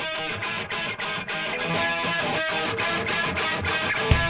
Thank you.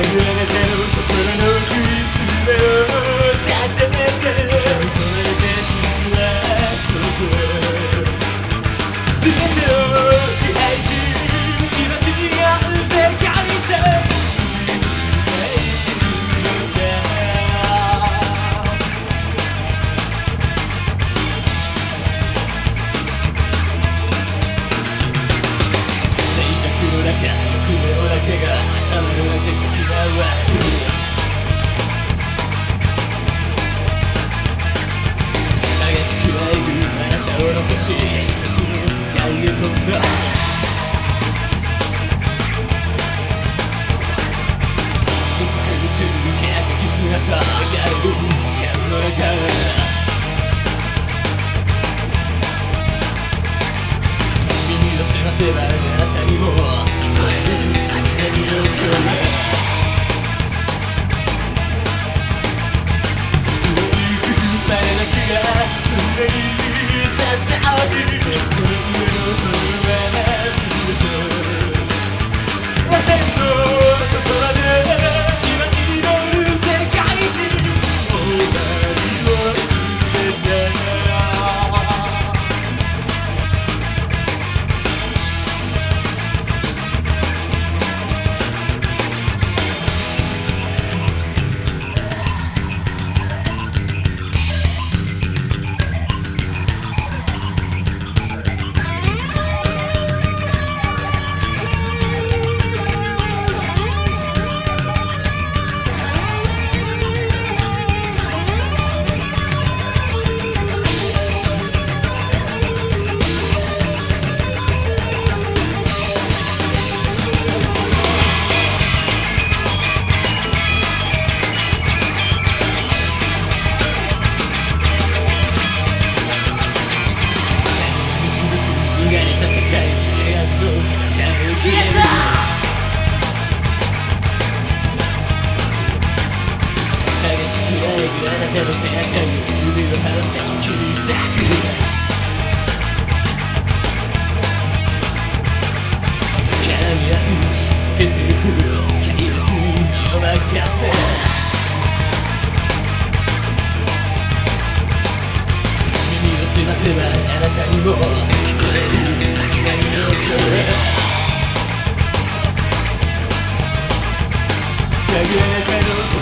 のき回す激しくあえぐあなたを残し僕の世界へ飛んだ僕に続け輝き姿がある時間の中耳を澄ませばあなたにも。刺さあえぐあなたの背中に指を離せ切り裂く絡み合う溶けてゆく快楽に身を任せ耳を澄ませばあなたにも聞こえる雷の声塞ぐあなたの心